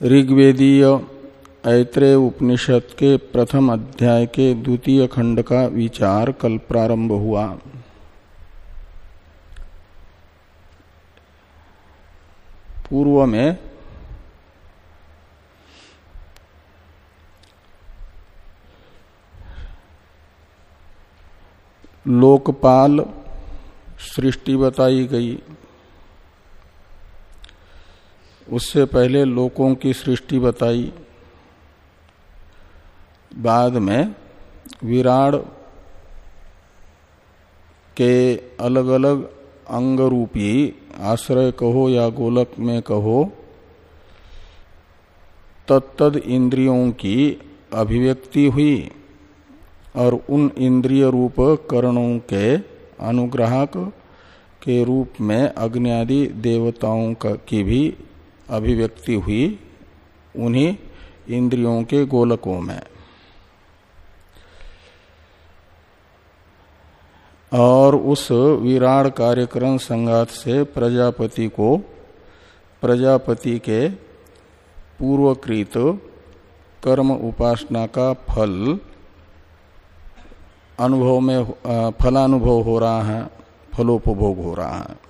ऋग्वेदीय ऐत्रेय उपनिषद के प्रथम अध्याय के द्वितीय खंड का विचार कल प्रारंभ हुआ। पूर्व में लोकपाल सृष्टि बताई गई। उससे पहले लोकों की सृष्टि बताई। बाद में विराड के अलग अलग अंग रूपी आश्रय कहो या गोलक में कहो, तत्तद इंद्रियों की अभिव्यक्ति हुई और उन इंद्रिय रूप करणों के अनुग्राहक के रूप में अग्नि आदि देवताओं की भी अभिव्यक्ति हुई उन्हीं इंद्रियों के गोलकों में। और उस विराट कार्यक्रम संगात से प्रजापति को, प्रजापति के पूर्वकृत कर्म उपासना का फल अनुभव में फलानुभव हो रहा है, फलोपभोग हो रहा है।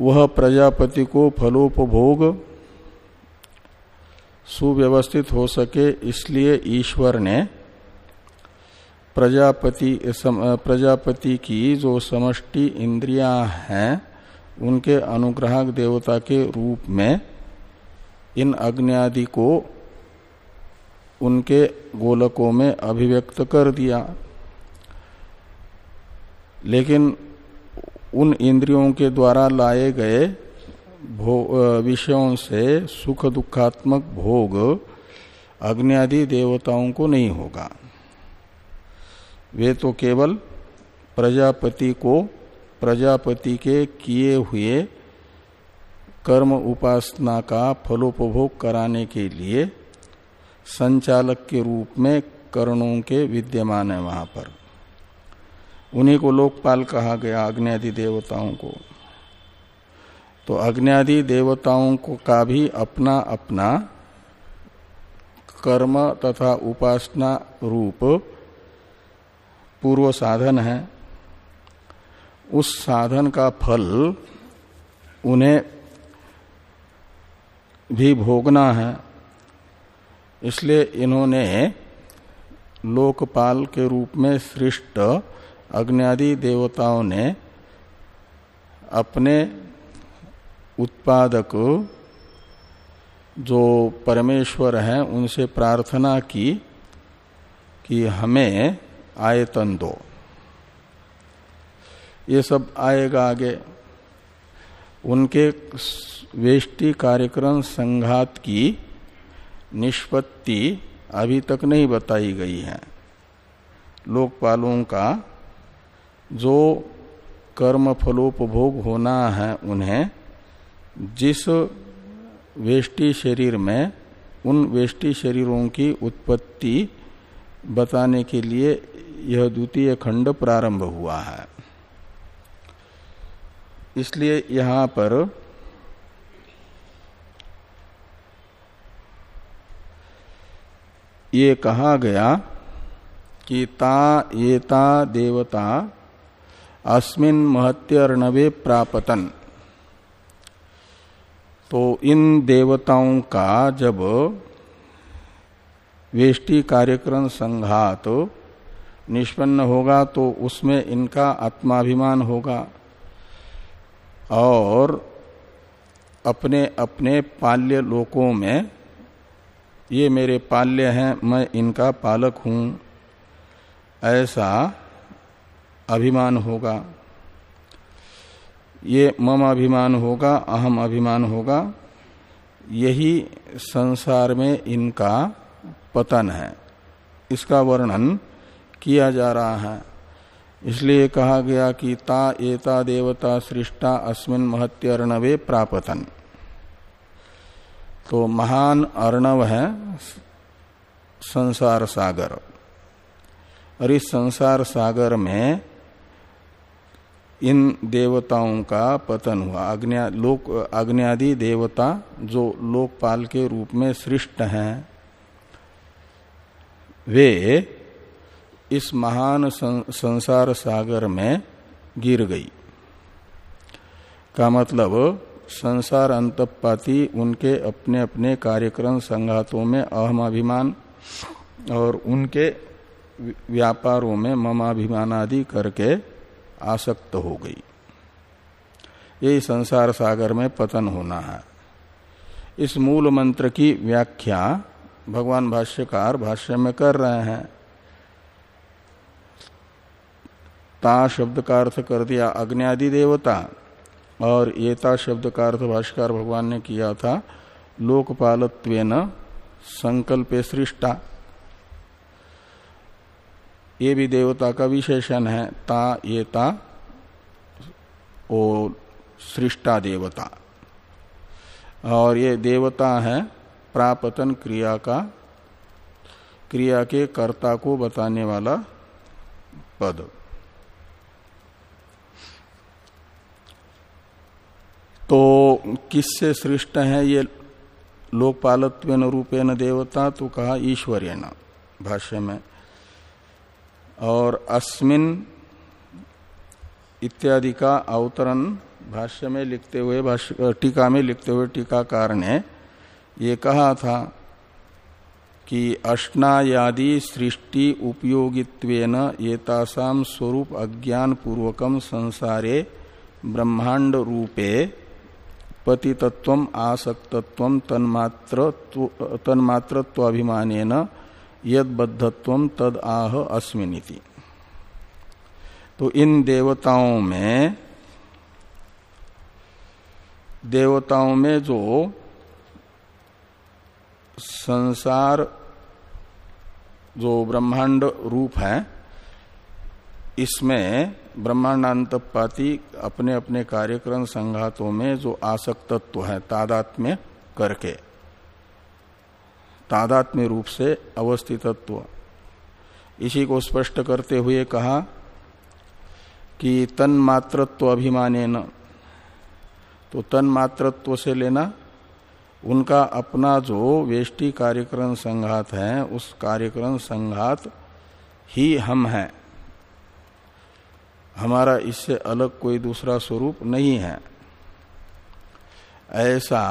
वह प्रजापति को फलोपभोग सुव्यवस्थित हो सके, इसलिए ईश्वर ने प्रजापति प्रजापति की जो समष्टि इंद्रियाँ हैं, उनके अनुग्राहक देवता के रूप में इन अग्नि को उनके गोलकों में अभिव्यक्त कर दिया। लेकिन उन इंद्रियों के द्वारा लाए गए विषयों से सुख दुखात्मक भोग अग्नि देवताओं को नहीं होगा। वे तो केवल प्रजापति को, प्रजापति के किए हुए कर्म उपासना का फलोपभोग कराने के लिए संचालक के रूप में कर्णों के विद्यमान है वहाँ पर। उन्हीं को लोकपाल कहा गया अग्नि देवताओं को। तो अग्नि देवताओं को का भी अपना अपना कर्म तथा उपासना रूप पूर्व साधन है। उस साधन का फल उन्हें भी भोगना है। इसलिए इन्होंने लोकपाल के रूप में सृष्ट अग्नि देवताओं ने अपने उत्पादक जो परमेश्वर हैं, उनसे प्रार्थना की कि हमें आयतन दो। ये सब आएगा आगे। उनके वेष्टि कार्यक्रम संघात की निष्पत्ति अभी तक नहीं बताई गई है। लोकपालों का जो कर्म फलोपभोग होना है उन्हें, जिस वेष्टि शरीर में, उन वेष्टि शरीरों की उत्पत्ति बताने के लिए यह द्वितीय खंड प्रारंभ हुआ है। इसलिए यहाँ पर ये कहा गया कि ता येता देवता अस्मिन महत्यर्णवे प्रापतन। तो इन देवताओं का जब वेष्टि कार्यक्रम संघात तो निष्पन्न होगा तो उसमें इनका आत्माभिमान होगा और अपने अपने पाल्य लोकों में, ये मेरे पाल्य हैं, मैं इनका पालक हूँ। ऐसा अभिमान होगा। ये मम अभिमान होगा, अहम अभिमान होगा। यही संसार में इनका पतन है। इसका वर्णन किया जा रहा है। इसलिए कहा गया कि ता एता देवता सृष्टा अस्मिन महत्य अर्णवे प्रापतन। तो महान अर्णव है संसार सागर। और इस संसार सागर में इन देवताओं का पतन हुआ। लोक अग्नि देवता जो लोकपाल के रूप में सृष्ट हैं, वे इस महान संसार सागर में गिर गई। का मतलब संसार अंतपाती उनके अपने अपने कार्यक्रम संघातों में अहमाभिमान और उनके व्यापारों में ममाभिमान आदि करके आसक्त हो गई। यही संसार सागर में पतन होना है। इस मूल मंत्र की व्याख्या भगवान भाष्यकार भाष्य में कर रहे हैं। ता शब्द का अर्थ कर दिया अग्नि देवता, और येता शब्द का अर्थ भाष्यकार भगवान ने किया था लोकपालत्व संकल्प सृष्टा। ये भी देवता का विशेषण है, ता, ये ता, ओ सृष्टा देवता। और ये देवता है प्रापतन क्रिया का, क्रिया के कर्ता को बताने वाला पद। तो किससे सृष्ट है ये लोकपालत्व रूपेण देवता? तो कहा ईश्वर्य भाष्य में। और अस्मिन इत्यादि का अवतरण भाष्य में लिखते हुए टीका में लिखते हुए टीकाकार ने ये कहा था कि अष्टायादि सृष्टि उपयोगित्वेन येतासाम स्वरूप अज्ञान पूर्वकम संसारे ब्रह्मांड रूपे पतितत्व, आसक्तत्व, तन्मात्र तन्मात्रत्वाभिमान यद बद्धत्व तद आह अस्मिनिति तो इन देवताओं में देवताओं में जो संसार जो ब्रह्मांड रूप है, इसमें ब्रह्मांडांतपाती अपने अपने कार्यक्रम संघातों में जो आसक्तत्व है तादात्म्य करके। तादात्म्य रूप से अवस्थितत्व। इसी को स्पष्ट करते हुए कहा कि तन मातृत्व अभिमाने तो तन मातृत्व से लेना, उनका अपना जो वेष्टि कार्यक्रम संघात है, उस कार्यक्रम संघात ही हम हैं। हमारा इससे अलग कोई दूसरा स्वरूप नहीं है। ऐसा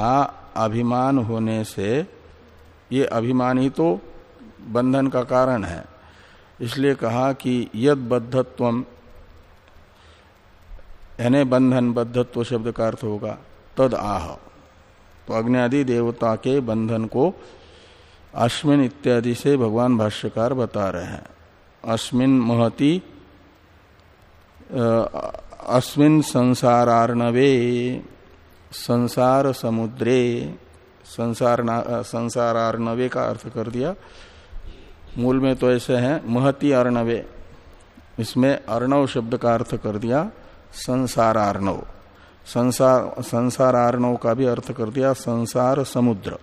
अभिमान होने से ये अभिमान ही तो बंधन का कारण है। इसलिए कहा कि यद बद्धत्व यानी बंधन बद्धत्व शब्द का अर्थ होगा, तद आह। तो अग्नि देवता के बंधन को अश्विन इत्यादि से भगवान भाष्यकार बता रहे हैं। अश्विन महति अस्मिन संसारार्णवे, संसार समुद्रे। संसार संसार अर्णवे का अर्थ कर दिया। मूल में तो ऐसे है, महती अर्णवे। इसमें अर्णव शब्द का अर्थ कर दिया संसार अर्णव संसार संसार अर्णव का भी अर्थ कर दिया, संसार समुद्र।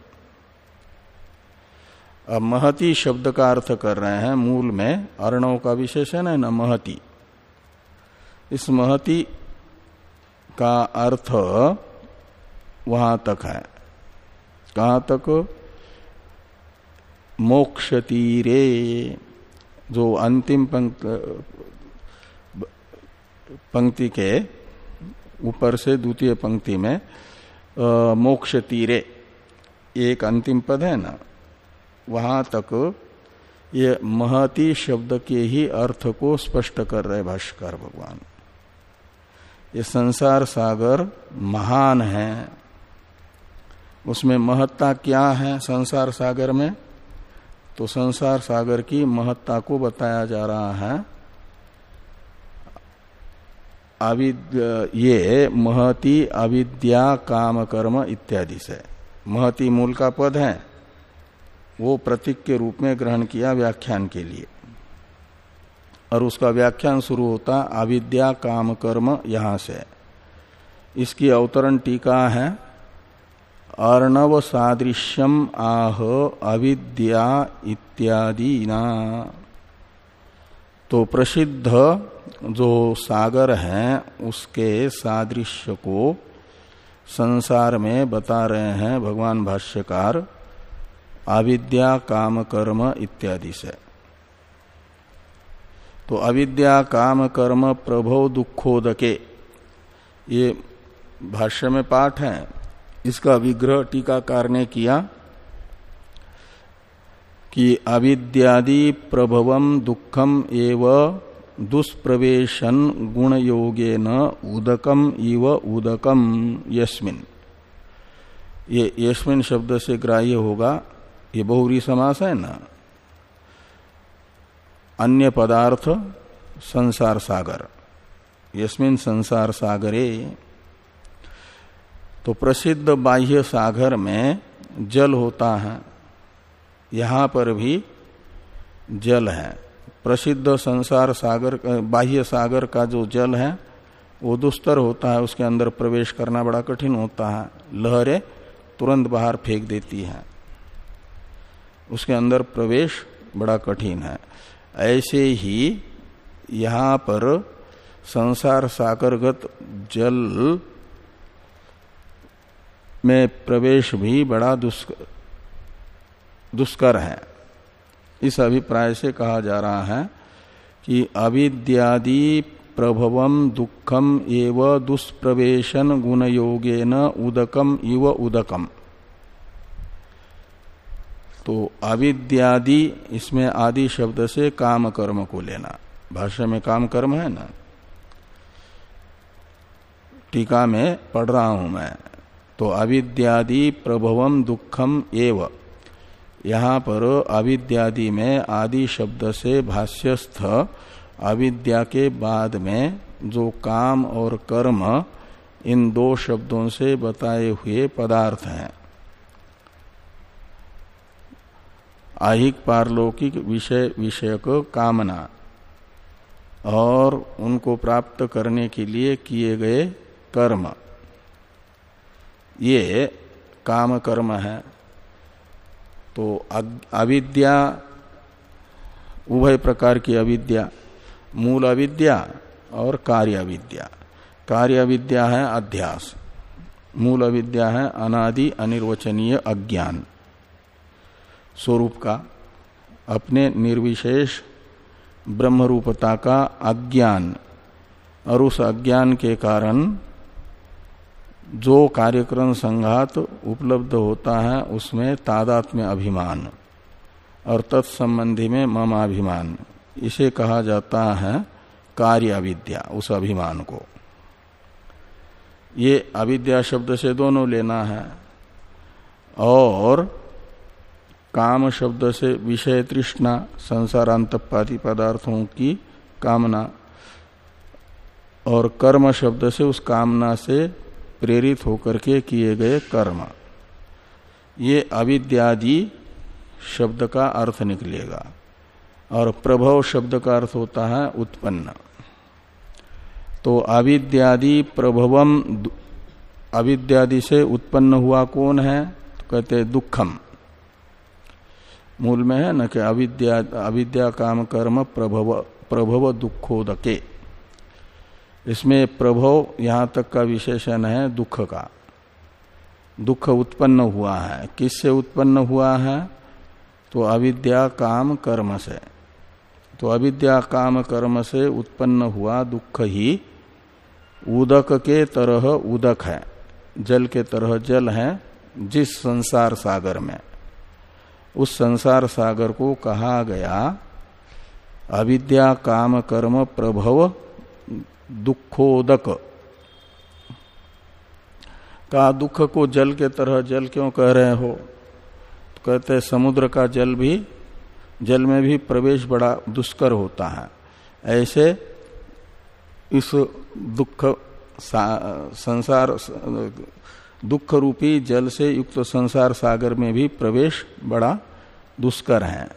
अब महती शब्द का अर्थ कर रहे हैं, मूल में अर्णव का विशेषण है ना महती। इस महती का अर्थ वहाँ तक है। कहा तक मोक्ष तीरे जो अंतिम पंक्ति के ऊपर से द्वितीय पंक्ति में मोक्ष तीरे एक अंतिम पद है ना? वहाँ तक ये महती शब्द के ही अर्थ को स्पष्ट कर रहे भाष्कर भगवान। ये संसार सागर महान है। उसमें महत्ता क्या है संसार सागर में? तो संसार सागर की महत्ता को बताया जा रहा है। ये महति अविद्या काम कर्म इत्यादि से। महति मूल का पद है। वो प्रतीक के रूप में ग्रहण किया व्याख्यान के लिए। और उसका व्याख्यान शुरू होता अविद्या काम कर्म यहाँ से। इसकी अवतरण टीका है। अर्णव सादृश्यम आह अविद्या इत्यादि ना तो प्रसिद्ध जो सागर है, उसके सादृश्य को संसार में बता रहे हैं भगवान भाष्यकार, अविद्या काम कर्म इत्यादि से। तो अविद्या काम कर्म प्रभो, दुखोदके, ये भाष्य में पाठ है। इसका विग्रह टीकाकार ने किया कि अविद्यादि प्रभवम दुखम एव दुष्प्रवेशन गुण योगे न उदकम इव उदकम यस्मिन। ये यस्मिन शब्द से ग्राह्य होगा, ये बहुरी समास है ना? अन्य पदार्थ, संसार सागर। यस्मिन संसार सागरे तो प्रसिद्ध बाह्य सागर में जल होता है। यहाँ पर भी जल है। प्रसिद्ध संसार सागर, बाह्य सागर का जो जल है, वो दुस्तर होता है, उसके अंदर प्रवेश करना बड़ा कठिन होता है। लहरें तुरंत बाहर फेंक देती है। उसके अंदर प्रवेश बड़ा कठिन है। ऐसे ही यहाँ पर संसार सागरगत जल में प्रवेश भी बड़ा दुष्कर दुष्कर है। इस अभिप्राय से कहा जा रहा है कि अविद्यादि प्रभवम दुखम एव दुष्प्रवेशन गुण योगे न उदकम इव उदकम तो अविद्यादि इसमें आदि शब्द से काम कर्म को लेना। भाष्य में काम कर्म है ना? टीका में पढ़ रहा हूँ मैं। तो अविद्यादि प्रभवम दुखम एव। यहाँ पर अविद्यादि में आदि शब्द से भाष्यस्थ, अविद्या के बाद में जो काम और कर्म, इन दो शब्दों से बताए हुए पदार्थ हैं। आहिक पारलौकिक विषय, विषयक कामना और उनको प्राप्त करने के लिए किए गए कर्म। ये काम कर्म है। तो अविद्या, उभय प्रकार की अविद्या, मूल अविद्या और कार्य अविद्या। कार्य अविद्या है अध्यास, मूल अविद्या है अनादि, अनिर्वचनीय अज्ञान। स्वरूप का, अपने निर्विशेष ब्रह्म रूपता का अज्ञान, और उस अज्ञान के कारण जो कार्यक्रम संघात उपलब्ध होता है, उसमें तादात्म्य अभिमान और तत्संबंधी में ममाभिमान इसे कहा जाता है कार्य अविद्या उस अभिमान को। ये अविद्या शब्द से दोनों लेना है और काम शब्द से विषय तृष्णा संसारांतपाती पदार्थों की कामना और कर्म शब्द से उस कामना से प्रेरित होकर के किए गए कर्म। ये अविद्यादि शब्द का अर्थ निकलेगा और प्रभव शब्द का अर्थ होता है उत्पन्न। तो अविद्यादि प्रभवम अविद्यादि से उत्पन्न हुआ कौन है? तो कहते दुखम। मूल में है न कि अविद्या अविद्या काम कर्म प्रभव प्रभव दुखोदके। इसमें प्रभव यहाँ तक का विशेषण है दुख का। दुख उत्पन्न हुआ है। किससे उत्पन्न हुआ है? तो अविद्या काम कर्म से। तो अविद्या काम कर्म से उत्पन्न हुआ दुख ही। उदक के तरह उदक है। जल के तरह जल है, जिस संसार सागर में। उस संसार सागर को कहा गया, अविद्या काम कर्म प्रभव दुखोदक। का दुख को जल के तरह जल क्यों कह रहे हो? तो कहते हैं, समुद्र का जल भी, जल में भी प्रवेश बड़ा दुष्कर होता है। ऐसे इस दुख संसार, दुख रूपी जल से युक्त संसार सागर में भी प्रवेश बड़ा दुष्कर है।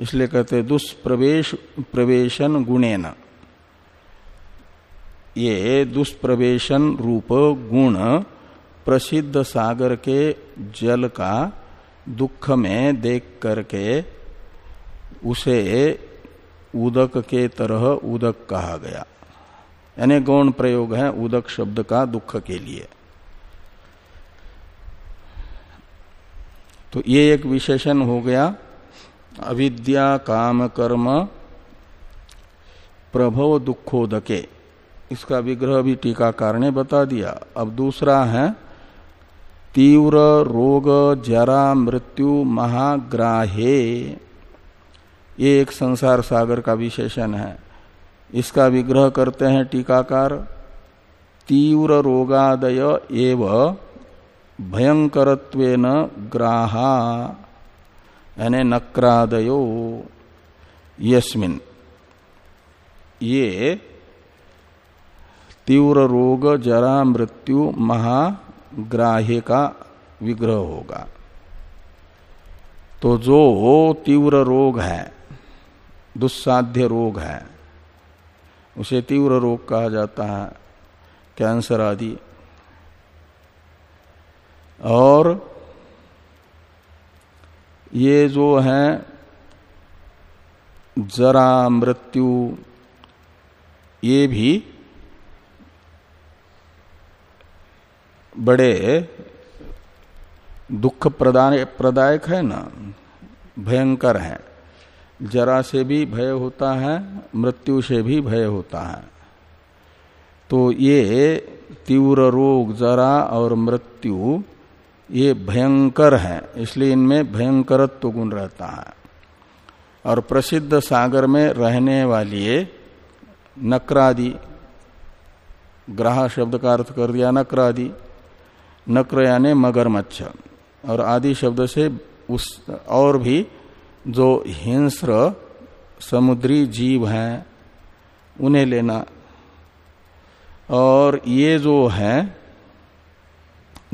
इसलिए कहते दुष्प्रवेश, प्रवेशन गुणेन। ये दुष्प्रवेशन रूप गुण प्रसिद्ध सागर के जल का दुख में देख करके उसे उदक के तरह उदक कहा गया। यानी गौण प्रयोग है उदक शब्द का दुख के लिए। तो ये एक विशेषण हो गया। अविद्या, काम, कर्म, प्रभव, दुखोदके। इसका विग्रह भी टीकाकार ने बता दिया। अब दूसरा है, तीव्र रोग जरा मृत्यु महाग्राहे ये एक संसार सागर का विशेषण है। इसका विग्रह करते हैं टीकाकार, तीव्र रोगादय एवं भयंकरत्वेन ग्राहा, यानी नक्रादयो। यस्मिन। ये तीव्र रोग, जरा मृत्यु महाग्राह्य का विग्रह होगा। तो जो तीव्र रोग है, दुस्साध्य रोग है, उसे तीव्र रोग कहा जाता है, कैंसर आदि। और ये जो है, जरा मृत्यु, ये भी बड़े दुख प्रदाय प्रदायक है ना, भयंकर है। जरा से भी भय होता है, मृत्यु से भी भय होता है। तो ये तीव्र रोग जरा और मृत्यु, ये भयंकर है, इसलिए इनमें भयंकरत्व गुण रहता है। और प्रसिद्ध सागर में रहने वाली नक्रादि, ग्रह शब्द का अर्थ कर दिया, नक्रादि। नक्र यानी मगरमच्छ। और आदि शब्द से उस और भी जो हिंस्र समुद्री जीव हैं, उन्हें लेना। और ये जो है,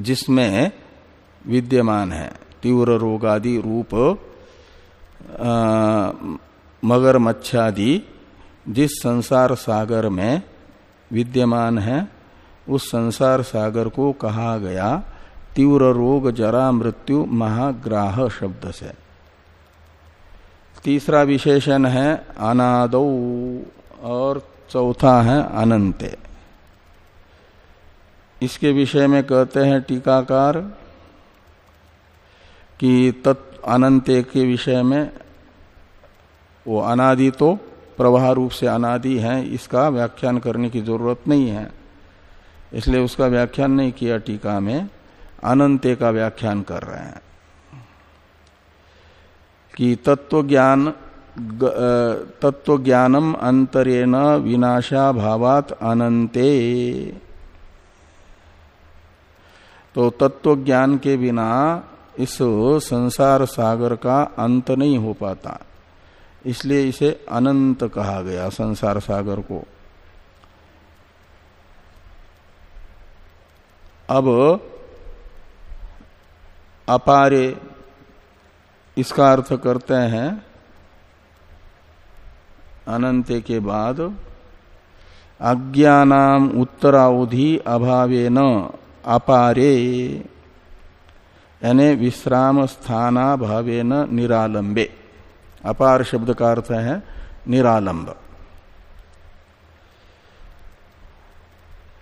जिसमें विद्यमान है, तीव्र रोग आदि रूप मगर मच्छादि जिस संसार सागर में विद्यमान है उस संसार सागर को कहा गया, तीव्र रोग, जरा मृत्यु, महाग्राह शब्द से। तीसरा विशेषण है अनाद, और चौथा है अनंते। इसके विषय में कहते हैं टीकाकार कि तत्व अनंत के विषय में वो अनादि तो प्रवाह रूप से अनादि है, इसका व्याख्यान करने की ज़रूरत नहीं है। इसलिए उसका व्याख्यान नहीं किया टीका में, अनंते का व्याख्यान कर रहे हैं। कि तत्व ज्ञान तत्व ज्ञानम अंतरेण विनाशा भावात अनंते। तो तत्व ज्ञान के बिना इस संसार सागर का अंत नहीं हो पाता। इसलिए इसे अनंत कहा गया, संसार सागर को। अब अपारे इसका अर्थ करते हैं, अनंत के बाद, अज्ञानाम उत्तरावधि अभावे न अपारे, यानी विश्राम स्थाना भावे न निरालंबे। अपार शब्द का अर्थ है निरालंब।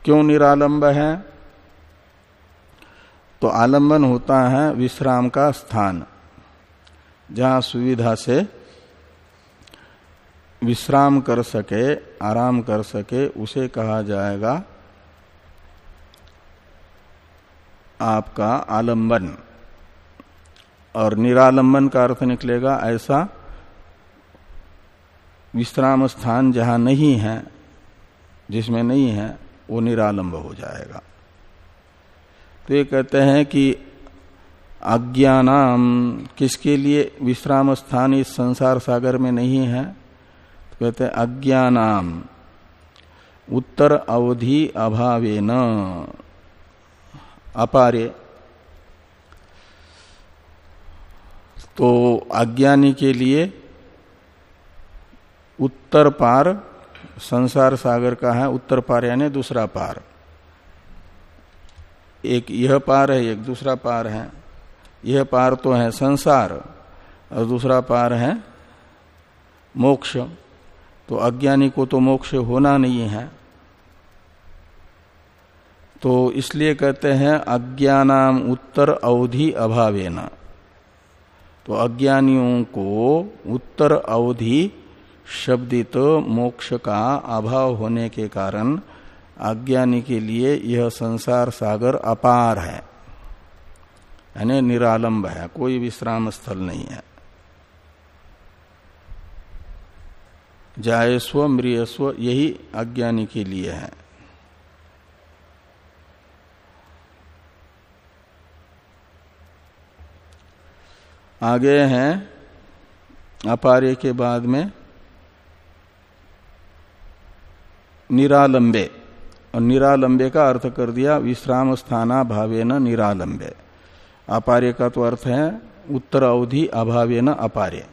क्यों निरालंब है? तो आलंबन होता है विश्राम का स्थान। जहाँ सुविधा से विश्राम कर सके, आराम कर सके, उसे कहा जाएगा आपका आलंबन और निरालंबन का अर्थ निकलेगा ऐसा, विश्राम स्थान जहाँ नहीं है, जिसमें नहीं है, वो निरालंब हो जाएगा। तो ये कहते हैं कि अज्ञानाम किसके लिए विश्राम स्थान इस संसार सागर में नहीं है? तो कहते हैं अज्ञानाम उत्तर अवधि अभावे न अपारे तो अज्ञानी के लिए उत्तर पार संसार सागर का है, उत्तर पार यानी दूसरा पार। एक यह पार है, एक दूसरा पार है। यह पार तो है संसार, और दूसरा पार है मोक्ष। तो अज्ञानी को तो मोक्ष होना नहीं है। तो इसलिए कहते हैं, अज्ञानाम उत्तर अवधि अभावेन। तो अज्ञानियों को उत्तर अवधि शब्दित मोक्ष का अभाव होने के कारण अज्ञानी के लिए यह संसार सागर अपार है। यानी निरालंब है, कोई विश्राम स्थल नहीं है। जायस्व मृयस्व यही अज्ञानी के लिए है। आगे हैं, अपार्य के बाद में, निरालंबे। और निरालंबे का अर्थ कर दिया विश्राम स्थाना भावे न निरालंबे। अपार्य का तो अर्थ है उत्तर अवधि अभावे न अपार्य।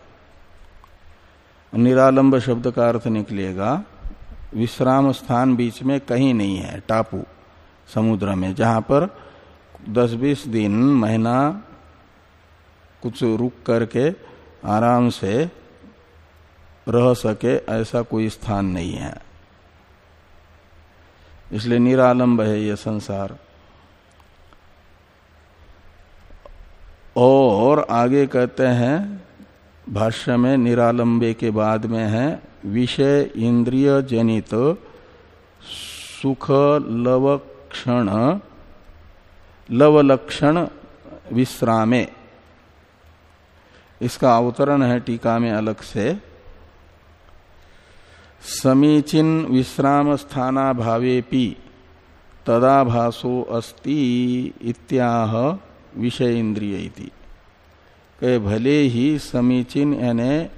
निरालंब शब्द का अर्थ निकलेगा विश्राम स्थान बीच में कहीं नहीं है, टापू, समुद्र में, जहाँ पर 10-20 दिन, महीना, कुछ रुक करके आराम से रह सके, ऐसा कोई स्थान नहीं है। इसलिए निरालंब है यह संसार। और आगे कहते हैं, भाष्य में निरालंबे के बाद में है, विषय इंद्रिय जनित, सुख लवक्षण लवलक्षण विश्रामे। इसका अवतरण है टीका में अलग से। समीचीन विश्राम स्थाना भावेपि तदाभासो अस्ति इत्याह विषय इंद्रिय भले ही समीचीन यानी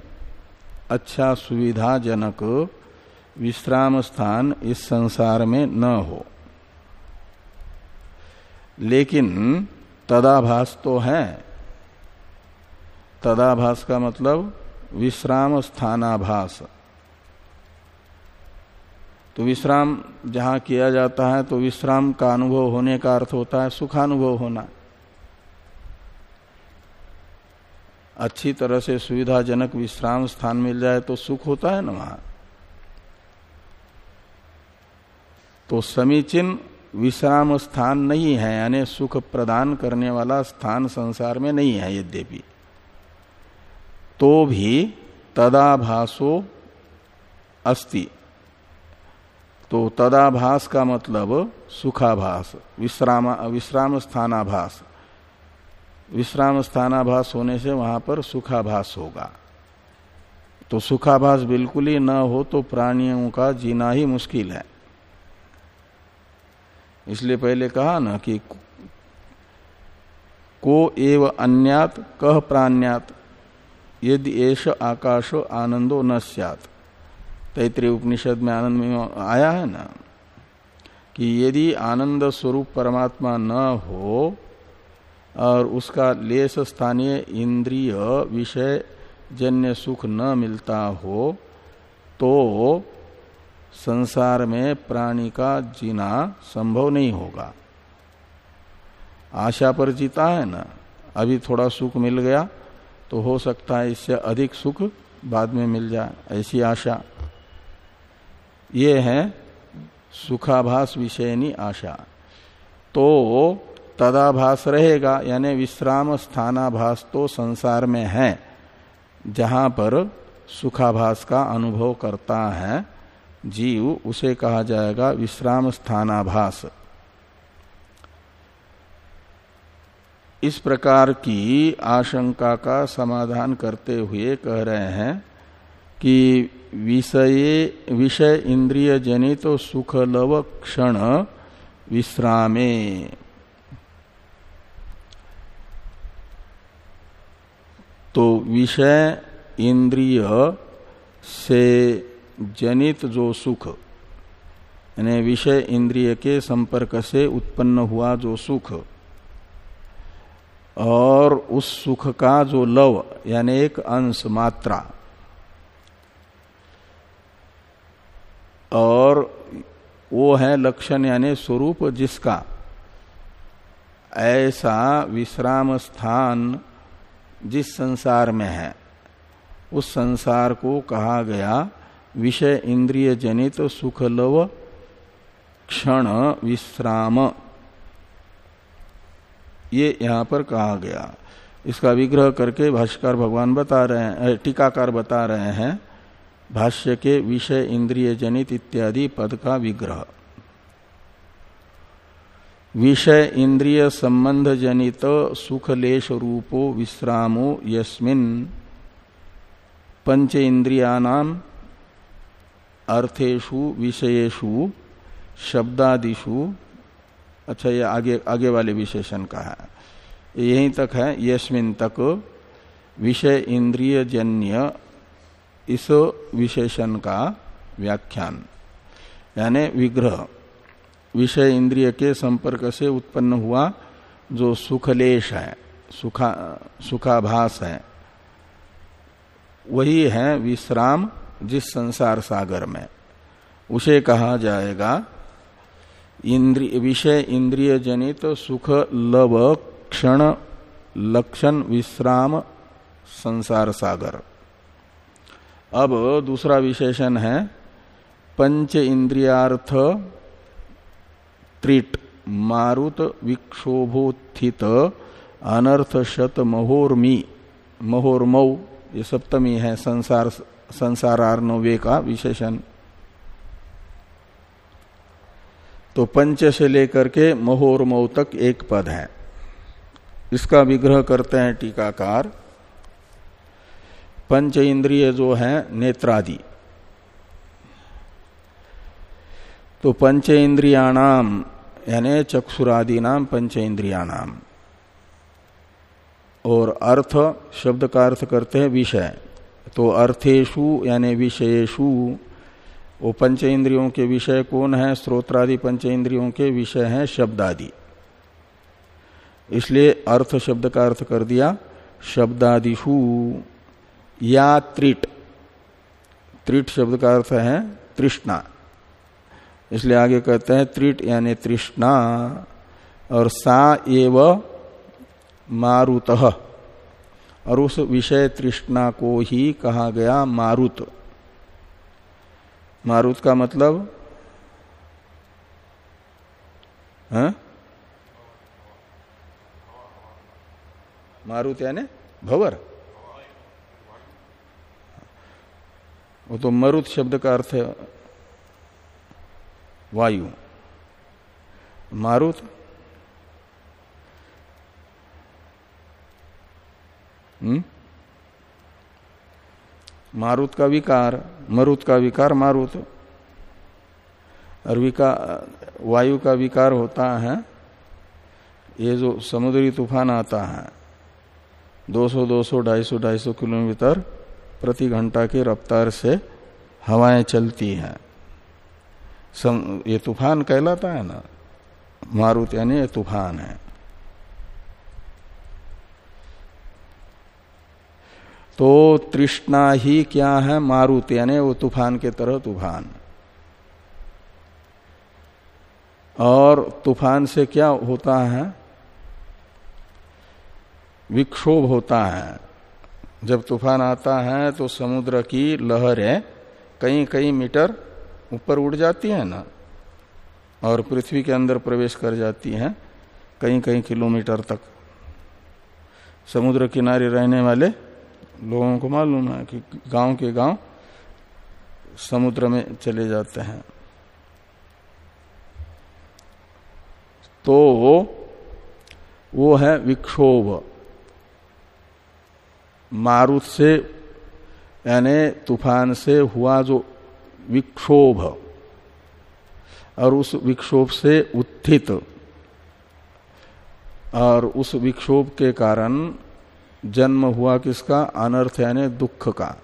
अच्छा सुविधाजनक विश्राम स्थान इस संसार में न हो। लेकिन तदाभास तो है। तदाभास का मतलब विश्राम स्थानाभास तो विश्राम जहाँ किया जाता है तो विश्राम का अनुभव होने का अर्थ होता है सुखानुभव होना। अच्छी तरह से सुविधाजनक विश्राम स्थान मिल जाए तो सुख होता है ना वहाँ। तो समीचीन विश्राम स्थान नहीं है, यानी सुख प्रदान करने वाला स्थान संसार में नहीं है यद्यपि। तो भी तदाभासो अस्ति। तो तदाभास का मतलब सुखाभास, विश्राम विश्राम स्थानाभास विश्राम स्थानाभास होने से वहाँ पर सुखाभास होगा। तो सुखाभास बिल्कुल ही न हो तो प्राणियों का जीना ही मुश्किल है। इसलिए पहले कहा ना कि को एव अन्यात कह प्राण्यात, यदि एश आकाशो आनंदो न सैत तैतृय उपनिषद में आनंद में आया है ना, कि यदि आनंद स्वरूप परमात्मा न हो, और उसका लेस स्थानीय इंद्रिय विषय जन्य सुख न मिलता हो तो संसार में प्राणी का जीना संभव नहीं होगा। आशा पर जीता है ना, अभी थोड़ा सुख मिल गया तो हो सकता है इससे अधिक सुख बाद में मिल जाए, ऐसी आशा। ये है सुखाभास विषयनी आशा। तो तदाभास रहेगा, यानी विश्राम स्थानाभास तो संसार में है, जहाँ पर सुखाभास का अनुभव करता है, जीव, उसे कहा जाएगा विश्राम स्थानाभास इस प्रकार की आशंका का समाधान करते हुए कह रहे हैं कि विषय विषय इंद्रिय जनित तो सुख लव क्षण विश्रामे। तो विषय, इंद्रिय से जनित जो सुख, यानी विषय, इंद्रिय के संपर्क से उत्पन्न हुआ जो सुख, और उस सुख का जो लव, यानी एक अंश मात्रा और वो है लक्षण यानी स्वरूप जिसका। ऐसा विश्राम स्थान जिस संसार में है, उस संसार को कहा गया विषय इंद्रिय जनित सुख लव क्षण विश्राम। ये यहाँ पर कहा गया। इसका विग्रह करके भाष्यकार भगवान बता रहे हैं, टीकाकार बता रहे हैं। भाष्य के विषय इंद्रिय जनित इत्यादि पद का विग्रह। विषय इंद्रिय संबंध जनित सुखलेश रूपो विश्रामो यस्मिन पंच इंद्रियानाम अर्थेशु विषयेशु शब्दादिशु अच्छा ये आगे आगे वाले विशेषण का है। यहीं तक है, यस्मिन तक विषय इंद्रिय जन्य इस विशेषण का व्याख्यान। यानी विग्रह। विषय इंद्रिय के संपर्क से उत्पन्न हुआ जो सुखलेश है, सुखा, सुखाभास है। वही है विश्राम जिस संसार सागर में। उसे कहा जाएगा इंद्रिय विषय इंद्रिय जनित सुख लव क्षण लक्षण विश्राम संसार सागर। अब दूसरा विशेषण है, पंच इंद्रियार्थ त्रिट, मारुत विक्षोभोत्थित, अनर्थ शत महोर्मी, महोर्मौ, ये सप्तमी है, संसार, संसारार्णवे का विशेषण। तो पंच से लेकर के महोर्मौ तक एक पद है। इसका विग्रह करते हैं टीकाकार। पंच इंद्रिय जो है, नेत्रादि। तो पंच इंद्रियाणाम यानी चक्षुरादि नाम पंच इंद्रियाणाम और अर्थ, शब्द का अर्थ करते हैं विषय। तो अर्थेशु यानी विषयेशु वो पंच इंद्रियों के विषय कौन है? स्त्रोत्रादि पंच इंद्रियों के विषय है, शब्दादि। इसलिए अर्थ शब्द का अर्थ कर दिया शब्दादिशु या त्रिट। त्रिट शब्द का अर्थ है तृष्णा। इसलिए आगे कहते हैं त्रिट यानी तृष्णा और सा एव मारुत। और उस विषय तृष्णा को ही कहा गया मारुत। मारुत का मतलब है? मारुत यानी भवर। वो तो मरुत शब्द का अर्थ है वायु। मारुत हम्म? मारुत का विकार, मरुत का विकार मारुत। और विकार वायु का विकार होता है, ये जो समुद्री तूफ़ान आता है 200 200 250 250 किलोमीटर प्रति घंटा की रफ्तार से हवाएँ चलती हैं। सम, ये तूफ़ान कहलाता है ना? मारुत यानी ये तूफ़ान है। तो तृष्णा ही क्या है? मारुत यानी वो तूफ़ान के तरह तूफ़ान। और तूफ़ान से क्या होता है? विक्षोभ होता है। जब तूफ़ान आता है तो समुद्र की लहरें कई कई मीटर ऊपर उड़ जाती है ना? और पृथ्वी के अंदर प्रवेश कर जाती हैं कई कई किलोमीटर तक। समुद्र किनारे रहने वाले लोगों को मालूम है कि गाँव के गाँव समुद्र में चले जाते हैं। तो वो है विक्षोभ। मारुत से, यानी तूफ़ान से हुआ जो विक्षोभ, और उस विक्षोभ से उत्थित, और उस विक्षोभ के कारण जन्म हुआ किसका? अनर्थ, यानी दुख का।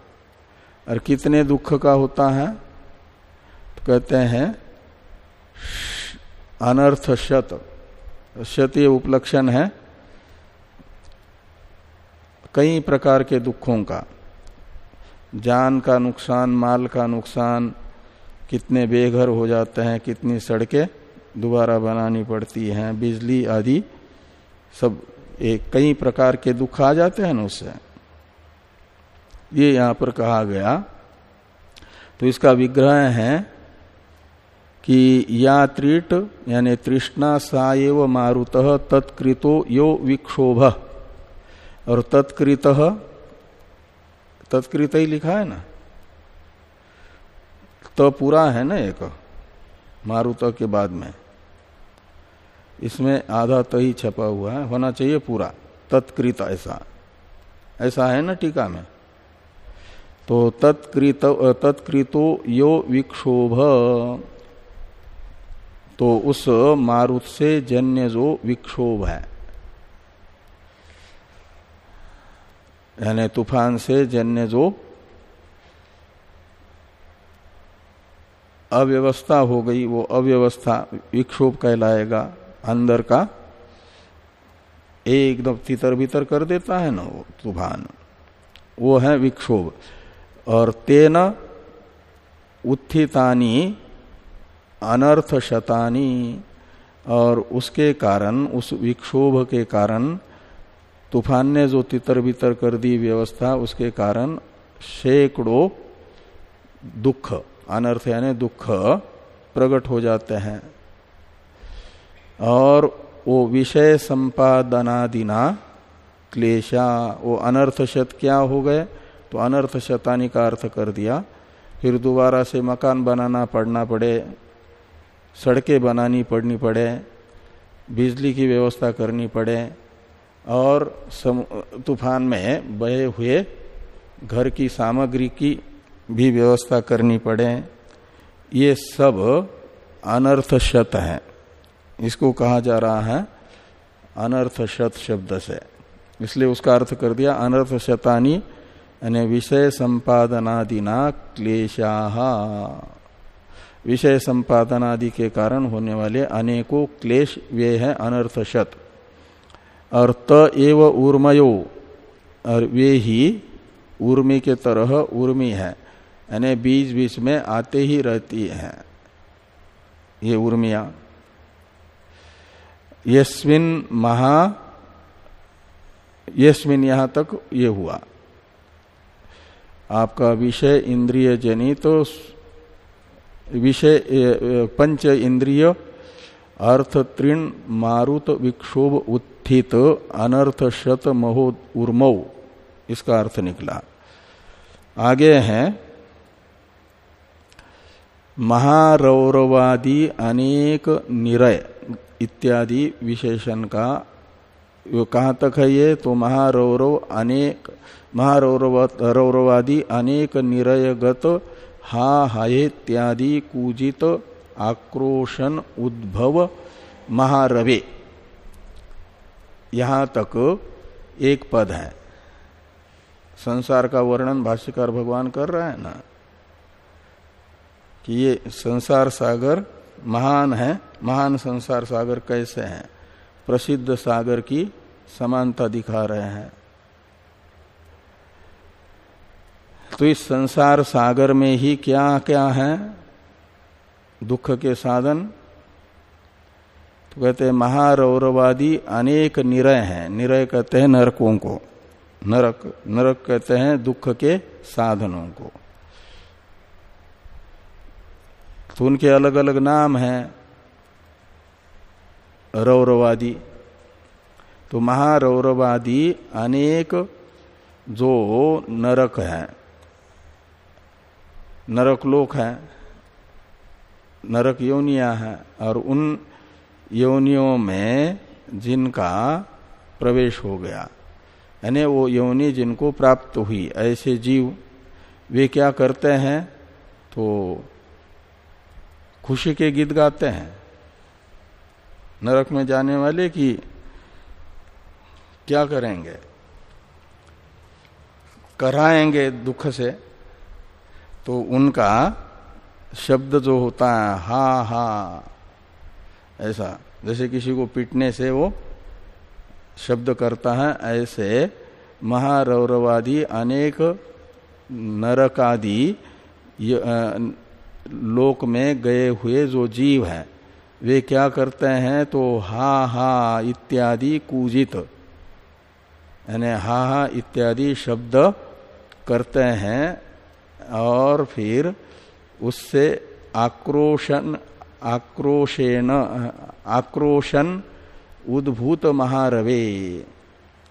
और कितने दुख का होता है? तो कहते हैं, अनर्थ शत। शत ये उपलक्षण है। कई प्रकार के दुखों का। जान का नुकसान, माल का नुकसान, कितने बेघर हो जाते हैं, कितनी सड़कें दोबारा बनानी पड़ती हैं, बिजली आदि, सब एक, कई प्रकार के दुख आ जाते हैं ना उससे। ये यहाँ पर कहा गया। तो इसका विग्रह है कि या त्रिट यानी तृष्णा सा एव मारुत तत्कृतो यो विक्षोभ। और तत्कृत तत्कृत ही लिखा है ना? तो पूरा है ना एक मारुत के बाद में। इसमें आधा त ही छपा हुआ है, होना चाहिए पूरा, तत्कृत ऐसा। ऐसा है ना टीका में? तो तत्कृत, तत्कृतो यो विक्षोभ। तो उस मारुत से जन्य जो विक्षोभ है। यानी तूफ़ान से जन्य जो अव्यवस्था हो गई, वो अव्यवस्था विक्षोभ कहलाएगा। अंदर का एकदम तितर भीतर कर देता है ना वो तूफ़ान। वो है विक्षोभ। और तेन उत्थितानी अनर्थ शतानी और उसके कारण, उस विक्षोभ के कारण तूफ़ान ने जो तितर बितर कर दी व्यवस्था, उसके कारण सैकड़ों दुख, अनर्थ यानी दुख प्रकट हो जाते हैं। और वो विषय संपादनादिना क्लेशा, वो अनर्थ शत क्या हो गए? तो अनर्थ शतानी का अर्थ कर दिया। फिर दोबारा से मकान बनाना पड़ना पड़े, सड़कें बनानी पड़नी पड़े, बिजली की व्यवस्था करनी पड़े और तूफ़ान में बहे हुए घर की सामग्री की भी व्यवस्था करनी पड़े। ये सब अनर्थ शत है। इसको कहा जा रहा है अनर्थ शत शब्द से। इसलिए उसका अर्थ कर दिया अनर्थ शतानी यानी विषय संपादनादिना क्लेशा विषय संपादनादि के कारण होने वाले अनेकों क्लेश वे है अनर्थ शत और त एव उर्मयो और वे ही उर्मी के तरह उर्मी है। यानी बीच बीच में आते ही रहती है। ये उर्मिया यस्मिन महा, यस्मिन यहाँ तक ये हुआ। आपका विषय इंद्रिय जनित तो विषय पंच इंद्रिय, अर्थ तृण मारुत विक्षोभ उत्थित अनर्थ शत महो उर्मौ। इसका अर्थ निकला। आगे है, महारौरवादी अनेक निरय इत्यादि विशेषण का कहाँ तक है ये? तो महारौरव अनेक महारौरवादी अनेक निरयगत हा हाये इत्यादि कूजित आक्रोशन उद्भव महारवे। यहाँ तक एक पद है। संसार का वर्णन भाष्यकार भगवान कर रहा है ना? कि ये संसार सागर महान है। महान संसार सागर कैसे है? प्रसिद्ध सागर की समानता दिखा रहे हैं। तो इस संसार सागर में ही क्या क्या है? दुख के साधन तो कहते हैं, महारौरवादी अनेक निरय हैं। निरय कहते हैं नरकों को। नरक नरक कहते हैं दुख के साधनों को। तो उनके अलग अलग नाम हैं, रौरवादी। तो महारौरवादी अनेक जो नरक है। नरक लोक है, नरक योनिया है, और उन योनियों में जिनका प्रवेश हो गया। यानी वो योनि जिनको प्राप्त हुई, ऐसे जीव, वे क्या करते हैं? तो खुशी के गीत गाते हैं। नरक में जाने वाले की क्या करेंगे? कराएँगे दुख से। तो उनका शब्द जो होता है, हा हा ऐसा। जैसे किसी को पीटने से वो शब्द करता है, ऐसे महारौरवादी, अनेक नरकादि लोक में गए हुए जो जीव हैं, वे क्या करते हैं तो हा हा, इत्यादि कूजित, यानी हा हा, इत्यादि शब्द करते हैं और फिर उससे आक्रोशन आक्रोशेन, आक्रोशन उद्भूत महारवे।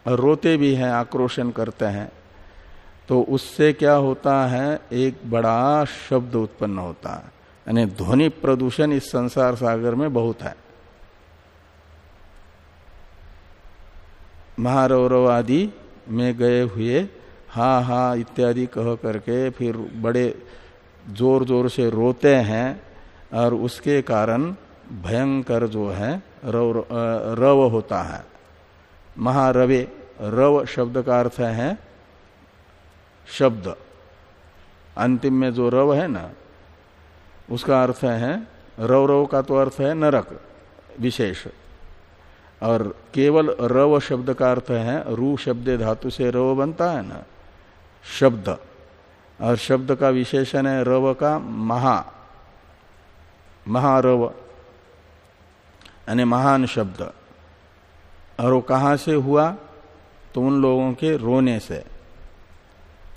रोते भी हैं, आक्रोशन करते हैं। तो उससे क्या होता है, एक बड़ा शब्द उत्पन्न होता है। यानी ध्वनि प्रदूषण इस संसार सागर में बहुत है। महारौरव आदि में गए हुए, हा हा, इत्यादि कह करके फिर बड़े ज़ोर ज़ोर से रोते हैं। और उसके कारण भयंकर जो है, रव रव होता है। महारवे, रव शब्द का अर्थ है शब्द। अंतिम में जो रव है ना, उसका अर्थ है, रव रव का तो अर्थ है नरक, विशेष। और केवल रव शब्द का अर्थ है, रू शब्द धातु से रव बनता है ना, शब्द। और शब्द का विशेषण है रव का महा। महारव, यानी महान शब्द। और वो कहाँ से हुआ? तो उन लोगों के रोने से।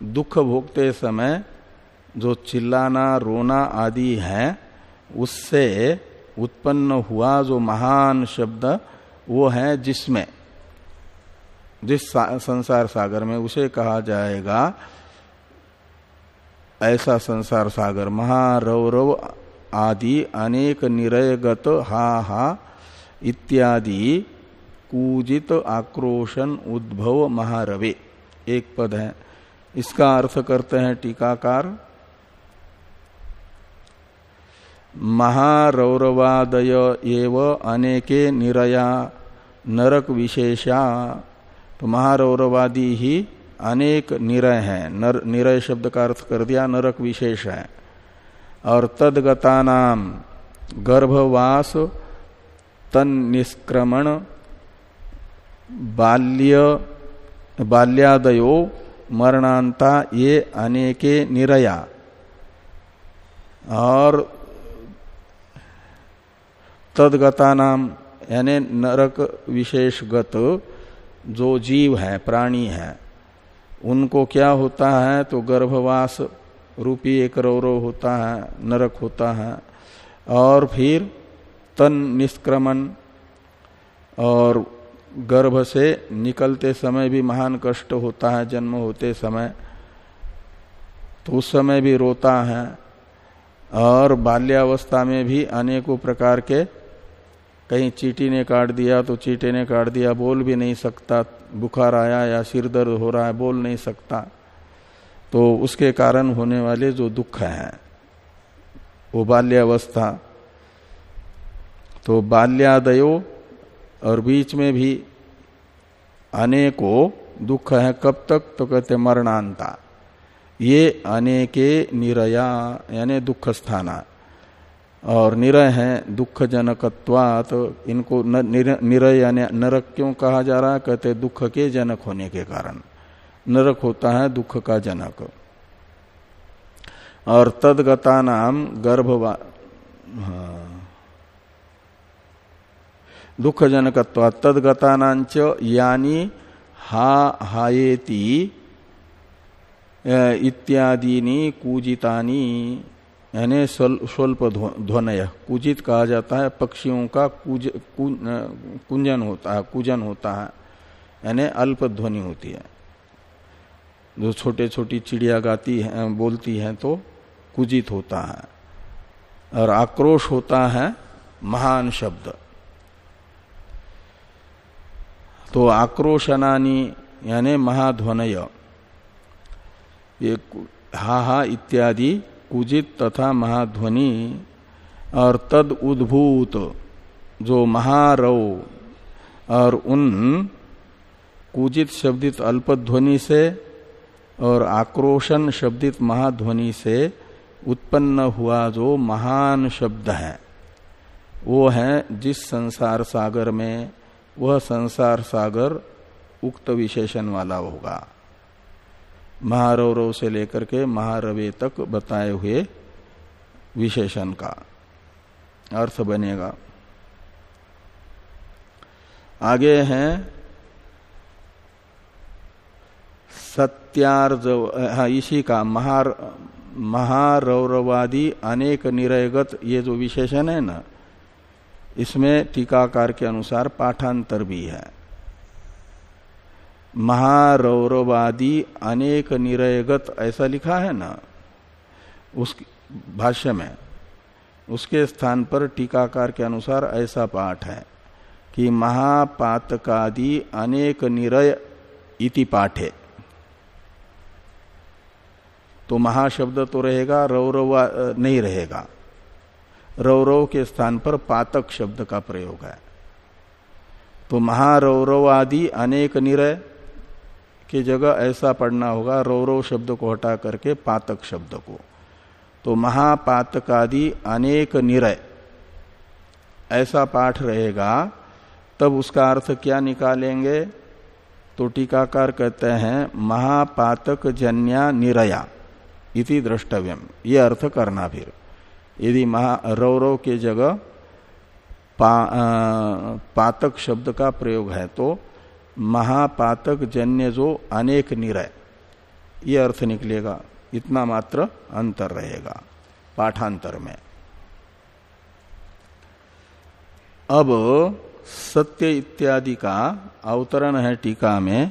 दुख भोगते समय जो चिल्लाना, रोना आदि है, उससे उत्पन्न हुआ जो महान शब्द, वो है जिसमें, जिस संसार सागर में उसे कहा जाएगा, ऐसा संसार सागर महारौरव आदि अनेक निरयगत हा हा इत्यादि कूजित आक्रोशन उद्भव महारवे। एक पद है। इसका अर्थ करते हैं टीकाकार। महारौरवादय अनेके निरया नरक विशेषा। तो महारौरवादी ही अनेक निरय हैं। नर, निरय शब्द का अर्थ कर दिया, नरक विशेष है। और तदगता नाम गर्भवास तन निष्क्रमण बाल्य बाल्यादयो मरणांता ये अनेके निरया। और तदगता नाम यानी नरक विशेषगत जो जीव है, प्राणी है, उनको क्या होता है तो गर्भवास रूपी एक रौरव होता है, नरक होता है। और फिर तन निष्क्रमण और गर्भ से निकलते समय भी महान कष्ट होता है, जन्म होते समय। तो उस समय भी रोता है और बाल्यावस्था में भी अनेकों प्रकार के कहीं चीटी ने काट दिया तो चीटे ने काट दिया, बोल भी नहीं सकता। बुखार आया या सिर दर्द हो रहा है, बोल नहीं सकता। तो उसके कारण होने वाले जो दुख हैं, वो बाल्यावस्था। तो बाल्यादयो और बीच में भी अनेकों दुख है। कब तक? तो कहते मरणांता। ये अनेके निरया, यानी दुख स्थाना और निरय है दुख जनकत्वात तो इनको निरय यानी नरक क्यों कहा जा रहा कहते दुख के जनक होने के कारण। नरक होता है दुख का जनक। और तदगता नाम गर्भवा हाँ। दुख जनकत्वा तदगतानाच यानी हा हाएति इत्यादि कूजितानी यानी स्वल्प ध्वनय। कुजित कहा जाता है पक्षियों का कुज, कुंजन होता है कुजन होता है यानी अल्प ध्वनि होती है। जो छोटे छोटी चिड़िया गाती है, बोलती है तो कुजित होता है। और आक्रोश होता है महान शब्द। तो आक्रोशनानी यानी महाध्वनय। ये हा हा इत्यादि कुजित तथा महाध्वनि और तद उद्भूत जो महारव और उन कुजित शब्दित अल्पध्वनि से और आक्रोशन शब्दित महाध्वनि से उत्पन्न हुआ जो महान शब्द है, वो है जिस संसार सागर में, वह संसार सागर उक्त विशेषण वाला होगा। महारौरव से लेकर के महारवे तक बताए हुए विशेषण का अर्थ बनेगा। आगे हैं सत्यार्ज हाँ इसी का महार, महारौरवादी अनेक निरयगत, ये जो विशेषण है ना, इसमें टीकाकार के अनुसार पाठांतर भी है। महारौरवादी अनेक निरयगत, ऐसा लिखा है ना, उस भाष्य में, उसके स्थान पर टीकाकार के अनुसार ऐसा पाठ है कि महापातकादि अनेक निरय इति पाठे। तो महाशब्द तो रहेगा रौरव नहीं रहेगा। रौरव के स्थान पर पातक शब्द का प्रयोग है। तो महारौरव आदि अनेक निरय की जगह ऐसा पढ़ना होगा रौरव शब्द को हटा करके पातक शब्द को। तो महापातक आदि अनेक निरय, ऐसा पाठ रहेगा, तब उसका अर्थ क्या निकालेंगे? तो टीकाकार कहते हैं, महापातक जन्या निरया। इति द्रष्टव्यम। ये अर्थ करना फिर यदि महा रौरव के जगह पा, आ, पातक शब्द का प्रयोग है तो महापातक जन्य जो अनेक निरय ये अर्थ निकलेगा। इतना मात्र अंतर रहेगा पाठांतर में। अब सत्य इत्यादि का अवतरण है टीका में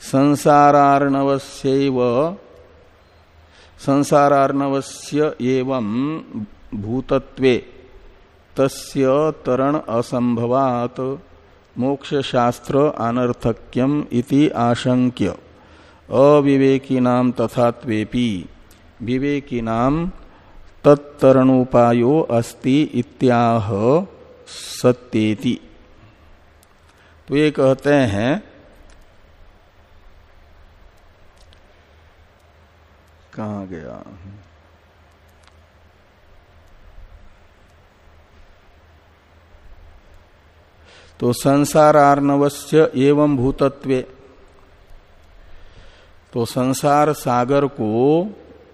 संसारार्णवस्यैव। संसारार्णवस्य एवं भूतत्वे, तस्य तरण असंभवात मोक्ष शास्त्र अनर्थक्यम इति आशंक्य अविवेकिनाम तथात्वेपि विवेकिनाम तत्तरणोपायो अस्ति इत्याह सत्येति। तो ये कहते हैं कहा गया? तो संसार आर्णवस्य एवं भूतत्वे। तो संसार सागर को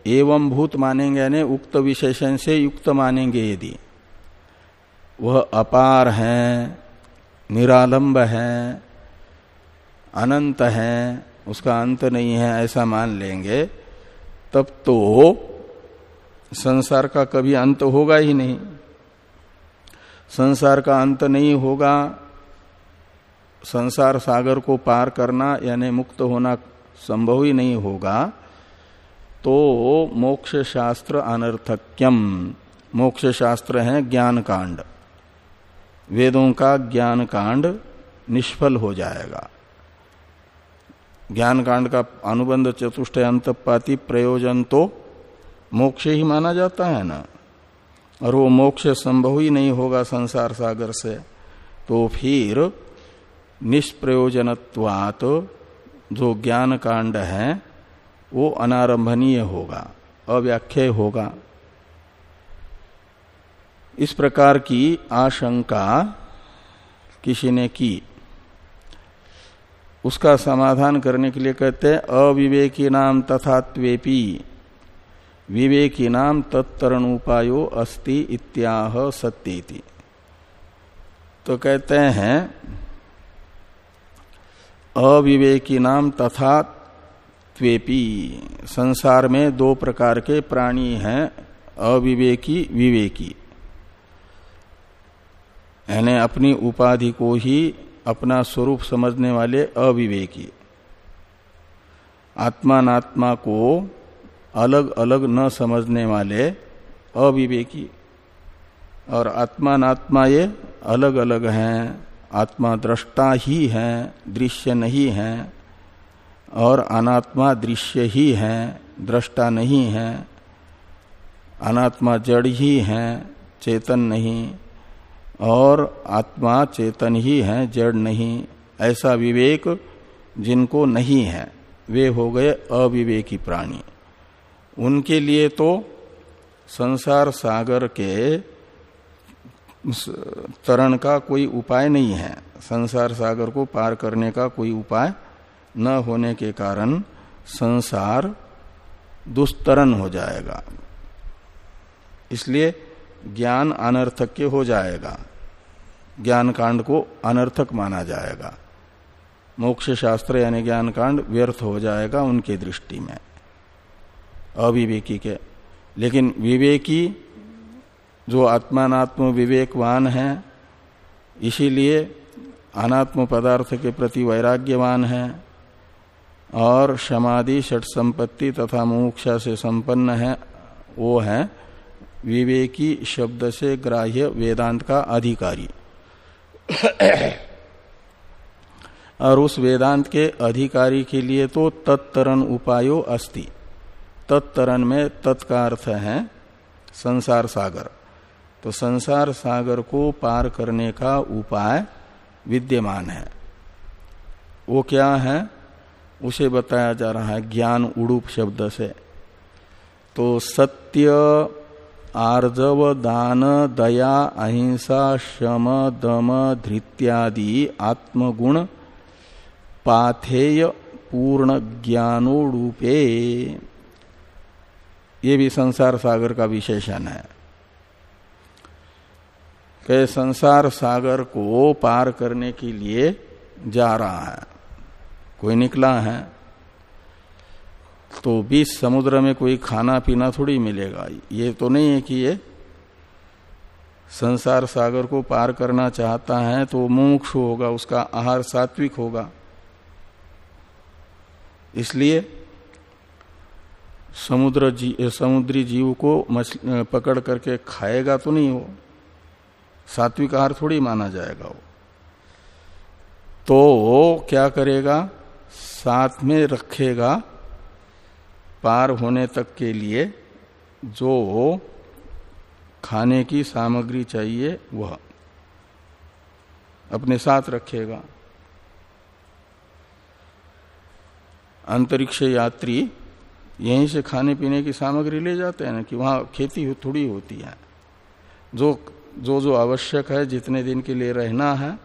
एवं भूत मानेंगे यानी उक्त विशेषण से युक्त मानेंगे यदि। वह अपार है, निरालंब है, अनंत है, उसका अंत नहीं है, ऐसा मान लेंगे। तब तो संसार का कभी अंत होगा ही नहीं। संसार का अंत नहीं होगा, संसार सागर को पार करना यानी मुक्त होना संभव ही नहीं होगा तो मोक्ष शास्त्र अनर्थक्यम। मोक्ष शास्त्र है ज्ञान कांड वेदों का ज्ञान कांड निष्फल हो जाएगा। ज्ञान कांड का अनुबंध चतुष्ट अंतपाती प्रयोजन तो मोक्ष ही माना जाता है ना? और वो मोक्ष संभव ही नहीं होगा संसार सागर से। तो फिर निष्प्रयोजनत्वात जो ज्ञान कांड है, वो अनारंभनीय होगा, अव्याख्य होगा। इस प्रकार की आशंका किसी ने की। उसका समाधान करने के लिए कहते हैं, अविवेकी नाम तथा विवेकी नाम तत्तरण उपायो अस्ति इत्याह सत्यति। तो कहते हैं, अविवेकी नाम तथा त्वेपी संसार में दो प्रकार के प्राणी हैं, अविवेकी, विवेकी। यानी अपनी उपाधि को ही अपना स्वरूप समझने वाले अविवेकी। आत्मात्मा को अलग अलग न समझने वाले अविवेकी। और आत्मात्मा ये अलग अलग हैं, आत्मा दृष्टा ही है, दृश्य नहीं है, और अनात्मा दृश्य ही है, दृष्टा नहीं है, अनात्मा जड़ ही है, चेतन नहीं। और आत्मा चेतन ही है, जड़ नहीं। ऐसा विवेक जिनको नहीं है, वे हो गए अविवेकी प्राणी। उनके लिए तो संसार सागर के तरण का कोई उपाय नहीं है। संसार सागर को पार करने का कोई उपाय न होने के कारण संसार दुस्तरण हो जाएगा। इसलिए ज्ञान अनर्थक के हो जाएगा। ज्ञान कांड को अनर्थक माना जाएगा। मोक्ष शास्त्र यानी ज्ञान कांड व्यर्थ हो जाएगा उनके दृष्टि में। अविवेकी के। लेकिन विवेकी जो आत्मात्म विवेकवान है, इसीलिए अनात्म पदार्थ के प्रति वैराग्यवान है और समाधि षट संपत्ति तथा मोक्षा से संपन्न है, वो है विवेकी शब्द से ग्राह्य वेदांत का अधिकारी। और उस वेदांत के अधिकारी के लिए तो तत्तरण उपायो अस्ति। तत्तरण में तत्का अर्थ है संसार सागर। तो संसार सागर को पार करने का उपाय विद्यमान है। वो क्या है? उसे बताया जा रहा है ज्ञान उड़ूप शब्द से। तो सत्य आर्जव दान दया, अहिंसा, शम, दम, धृत्यादि आत्मगुण पाथेय पूर्ण ज्ञानोरूपे ये भी संसार सागर का विशेषण है। कि संसार सागर को पार करने के लिए जा रहा है। कोई निकला है? तो बीच समुद्र में कोई खाना पीना थोड़ी मिलेगा। ये तो नहीं है कि ये संसार सागर को पार करना चाहता है तो मोक्ष होगा, उसका आहार सात्विक होगा। इसलिए समुद्र जी, समुद्री जीव को मछली पकड़ करके खाएगा तो नहीं हो सात्विक आहार थोड़ी माना जाएगा वो। तो वो क्या करेगा? साथ में रखेगा पार होने तक के लिए जो खाने की सामग्री चाहिए वह अपने साथ रखेगा। अंतरिक्ष यात्री यहीं से खाने पीने की सामग्री ले जाते हैं ना कि वहाँ खेती थोड़ी होती है। जो जो जो आवश्यक है, जितने दिन के लिए रहना है,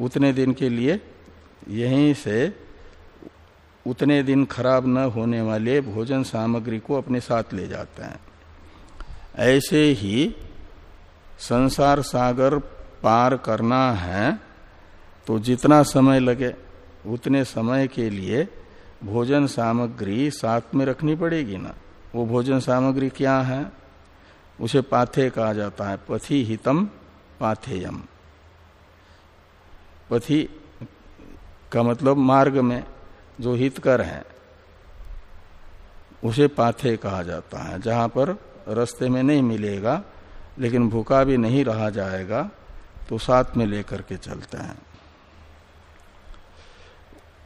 उतने दिन के लिए यहीं से उतने दिन खराब न होने वाले भोजन सामग्री को अपने साथ ले जाते हैं। ऐसे ही संसार सागर पार करना है तो जितना समय लगे, उतने समय के लिए भोजन सामग्री साथ में रखनी पड़ेगी ना। वो भोजन सामग्री क्या है? उसे पाथे कहा जाता है। पथि हितम पाथेयम। पथि का मतलब मार्ग में। जो हितकर है, उसे पाथे कहा जाता है। जहाँ पर रस्ते में नहीं मिलेगा, लेकिन भूखा भी नहीं रहा जाएगा तो साथ में लेकर के चलते हैं।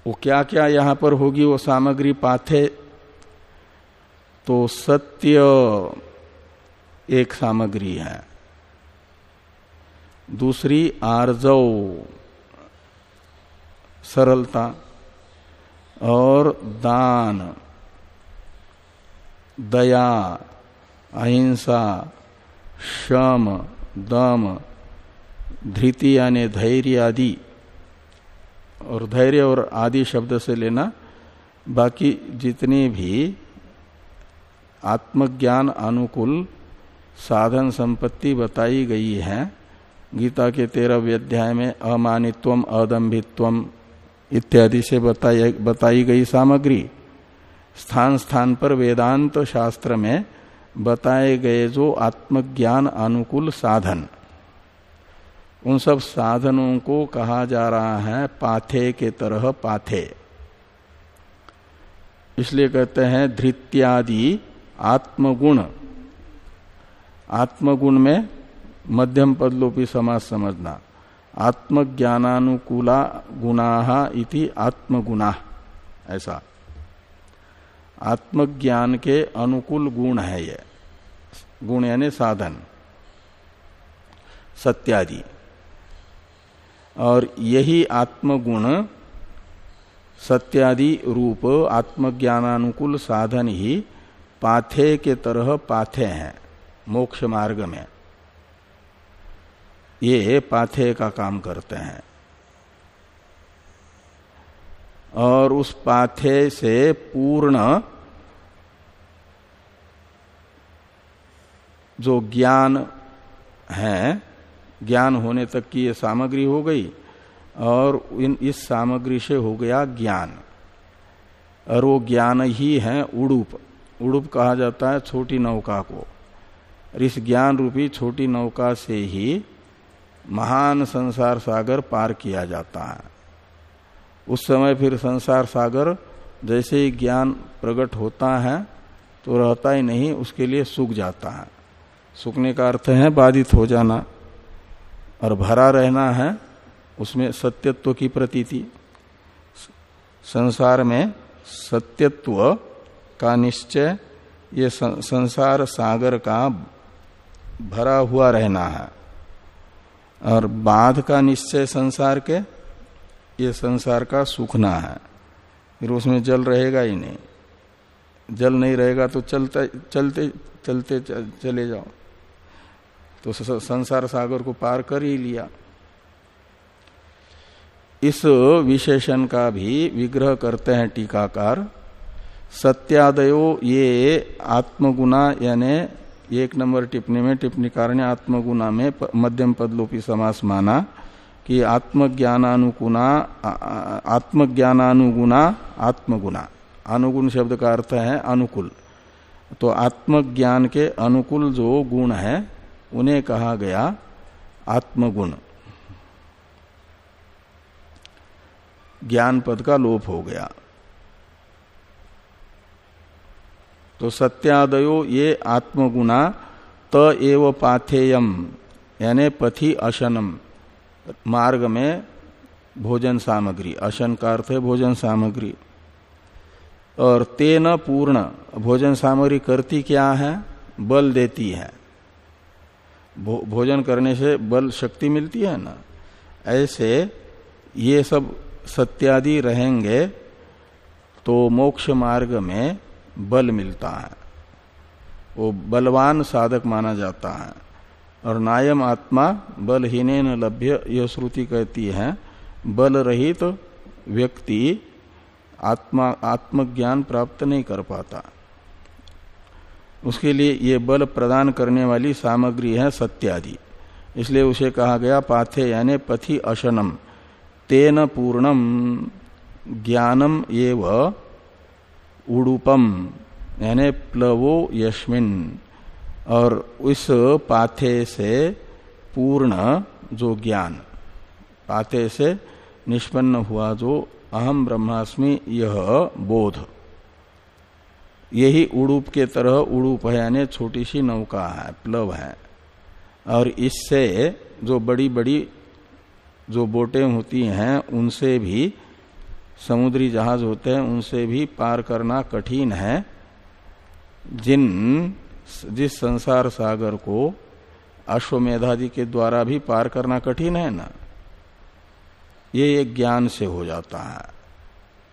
वो क्या क्या यहाँ पर होगी वो सामग्री पाथे? तो सत्य एक सामग्री है। दूसरी आर्जव, सरलता। और दान, दया, अहिंसा, शम, दम, धृति यानी धैर्य आदि। और धैर्य और आदि शब्द से लेना, बाकी जितनी भी आत्मज्ञान अनुकूल साधन संपत्ति बताई गई है, गीता के तेरहवें अध्याय में अमानित्वम, अदम्भित्वम इत्यादि से बताई बताई गई सामग्री। स्थान स्थान पर वेदांत शास्त्र में बताए गए जो आत्मज्ञान अनुकूल साधन। उन सब साधनों को कहा जा रहा है पाथे के तरह पाथे। इसलिए कहते हैं धृत्यादि आत्मगुण। आत्मगुण में मध्यम पदलोपी समाज समझना। आत्मज्ञानानुकूला गुणा इति आत्मगुणा। ऐसा। आत्मज्ञान के अनुकूल गुण है ये। गुण यानी साधन। सत्यादि। और यही आत्मगुण, सत्यादि रूप, आत्मज्ञानानुकूल साधन ही पाथे के तरह पाथे हैं, मोक्ष मार्ग में। ये पाथे का काम करते हैं। और उस पाथे से पूर्ण जो ज्ञान है, ज्ञान होने तक की ये सामग्री हो गई, और इन, इस सामग्री से हो गया ज्ञान। और वो ज्ञान ही है उड़ूप। उड़ूप कहा जाता है छोटी नौका को। और इस ज्ञान रूपी छोटी नौका से ही महान संसार सागर पार किया जाता है। उस समय फिर संसार सागर जैसे ही ज्ञान प्रकट होता है तो रहता ही नहीं, उसके लिए सूख जाता है। सूखने का अर्थ है बाधित हो जाना, और भरा रहना है उसमें सत्यत्व की प्रतीति। संसार में सत्यत्व का निश्चय, ये संसार सागर का भरा हुआ रहना है। और बाध का निश्चय संसार के, ये संसार का सूखना है। फिर उसमें जल रहेगा ही नहीं। जल नहीं रहेगा तो चलते चलते चलते चले जाओ। तो संसार सागर को पार कर ही लिया। इस विशेषण का भी विग्रह करते हैं टीकाकार। सत्यादयो ये आत्मगुणा यानी एक नंबर टिप्पणी में टिप्पणीकार ने आत्मगुणा में मध्यम पदलोपी समास माना कि आत्मज्ञानानुगुणा आत्मज्ञानानुगुणा आत्मगुना अनुगुण शब्द का अर्थ है अनुकूल। तो आत्मज्ञान के अनुकूल जो गुण है, उन्हें कहा गया आत्मगुण। ज्ञान पद का लोप हो गया। तो सत्यादयो ये आत्मगुणा त एव पाथेयम यानी पथि अशनम। मार्ग में भोजन सामग्री अशन का अर्थ है भोजन सामग्री। और तेन पूर्ण भोजन सामग्री करती क्या है? बल देती है। भो, भोजन करने से बल शक्ति मिलती है ना? ऐसे ये सब सत्यादि रहेंगे तो मोक्ष मार्ग में बल मिलता है। वो बलवान साधक माना जाता है। और नायम आत्मा बलहीन लभ्य, यह श्रुति कहती है बल रहित तो व्यक्ति आत्मा, आत्मज्ञान प्राप्त नहीं कर पाता। उसके लिए ये बल प्रदान करने वाली सामग्री है सत्यादि। इसलिए उसे कहा गया पाथे, यानी पथि अशनम, तेन पूर्णम, ज्ञानम एव उड़ुपम, यानी प्लवो यस्मिन। और उस पाथे से पूर्ण जो ज्ञान, पाथे से निष्पन्न हुआ जो अहम ब्रह्मास्मि, यह बोध। यही उड़ूप के तरह उड़ूप है, यानी छोटी सी नौका है, प्लव है। और इससे जो बड़ी बड़ी जो बोटें होती हैं, उनसे भी समुद्री जहाज़ होते हैं, उनसे भी पार करना कठिन है। जिन, जिस संसार सागर को अश्वमेधादि के द्वारा भी पार करना कठिन है ना, ये एक ज्ञान से हो जाता है।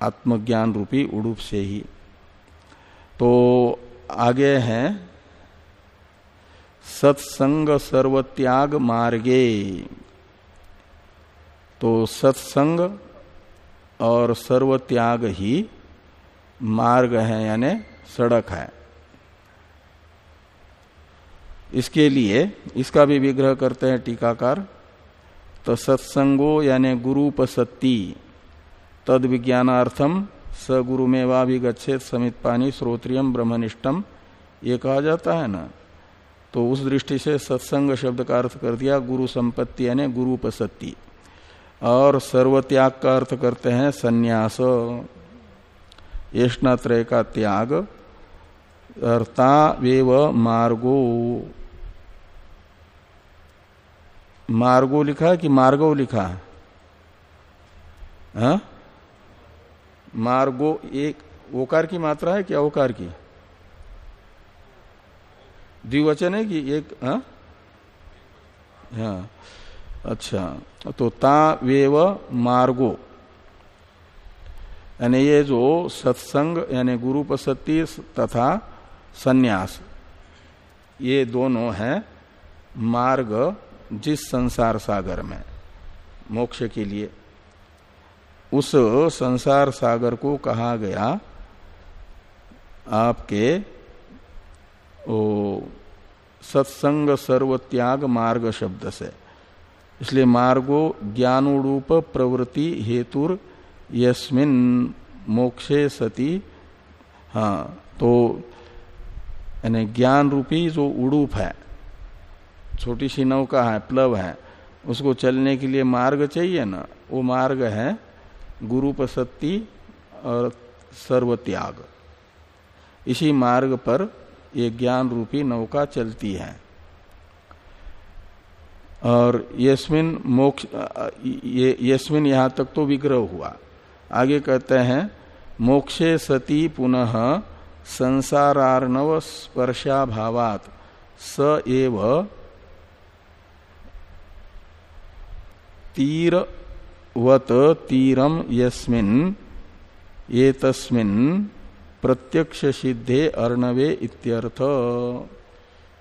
आत्मज्ञान रूपी उड़ूप से ही। तो आगे है, सत्संग सर्वत्याग मार्गे। तो सत्संग और सर्व त्याग ही मार्ग है, यानी सड़क है। इसके लिए इसका भी विग्रह करते हैं टीकाकार। तो सत्संगो यानी गुरुपसत्ति तद विज्ञानार्थम स गुरु में वाभिगछेद समित पानी श्रोत्रियम ब्रह्मनिष्ठम ये कहा जाता है ना? तो उस दृष्टि से सत्संग शब्द का अर्थ कर दिया गुरु संपत्ति यानी गुरुपसत्ति। और सर्वत्याग का अर्थ करते हैं संन्यास। येष्णात्रय का त्याग, अर्ता वेव मार्गो। मार्गो लिखा कि मार्गो लिखा है? हा? मार्गो एक, ओकार की मात्रा है क्या ओकार की? द्विवचन है कि एक हा? अच्छा तो ता वेव मार्गो। यानी ये जो सत्संग, यानी गुरुपसत्ति तथा सन्यास, ये दोनों हैं मार्ग जिस संसार सागर में, मोक्ष के लिए। उस संसार सागर को कहा गया आपके, ओ, सत्संग सर्वत्याग मार्ग शब्द से। इसलिए मार्गो ज्ञानोरूप प्रवृत्ति हेतुर यस्मिन मोक्षे सती। हाँ तो यानी ज्ञान रूपी जो उड़ूप है, छोटी सी नौका है, प्लव है, उसको चलने के लिए मार्ग चाहिए ना, वो मार्ग है गुरुपसत्ति और सर्वत्याग। इसी मार्ग पर ये ज्ञान रूपी नौका चलती है। और यस्मिन मोक्ष, ये, यस्मिन यहाँ तक तो विग्रह हुआ। आगे कहते हैं, मोक्षे सती पुनः संसारार्णव स्पर्शाभावात, स एव तीरवत तीरम यस्मिन ये तस्मिन प्रत्यक्ष सिद्धे अर्णवे इत्यर्थ।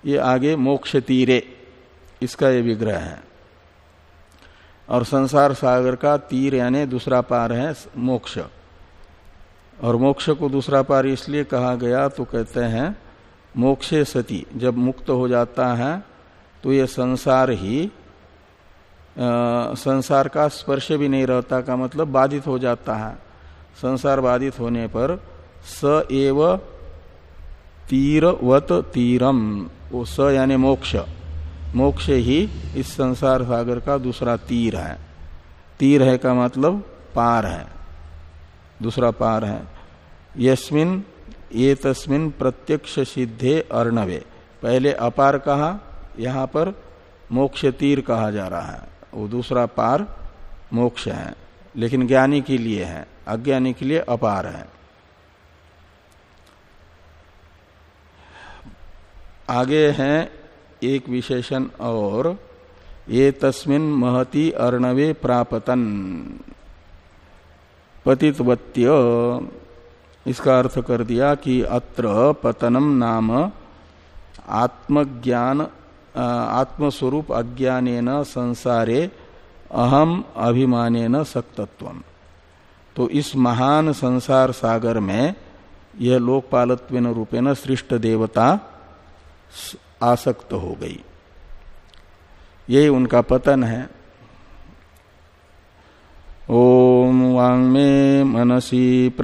ये आगे मोक्ष तीरे इसका ये विग्रह है। और संसार सागर का तीर यानी दूसरा पार है मोक्ष। और मोक्ष को दूसरा पार इसलिए कहा गया तो कहते हैं मोक्षे सती जब मुक्त हो जाता है तो ये संसार ही आ, संसार का स्पर्श भी नहीं रहता का मतलब बाधित हो जाता है। संसार बाधित होने पर स एव तीरवत तीरम वो स यानी मोक्ष। मोक्ष ही इस संसार सागर का दूसरा तीर है। तीर है का मतलब पार है। दूसरा पार है। यस्मिन ये तस्मिन प्रत्यक्ष सिद्धे अर्णवे। पहले अपार कहा, यहाँ पर मोक्ष तीर कहा जा रहा है। वो दूसरा पार मोक्ष है, लेकिन ज्ञानी के लिए है, अज्ञानी के लिए अपार है। आगे हैं एक विशेषण और ये तस्मिन महति अर्णवे प्रापतन। पतितवत्य इसका अर्थ कर दिया कि अत्र पतनम नाम आत्मज्ञान आत्मस्वरूप अज्ञान संसारे अहम अभिमान सक्तत्व तो इस महान संसार सागर में यह लोकपालत्व रूपेण सृष्ट देवता आसक्त हो गई। यही उनका पतन है। ओम वांग में मनसी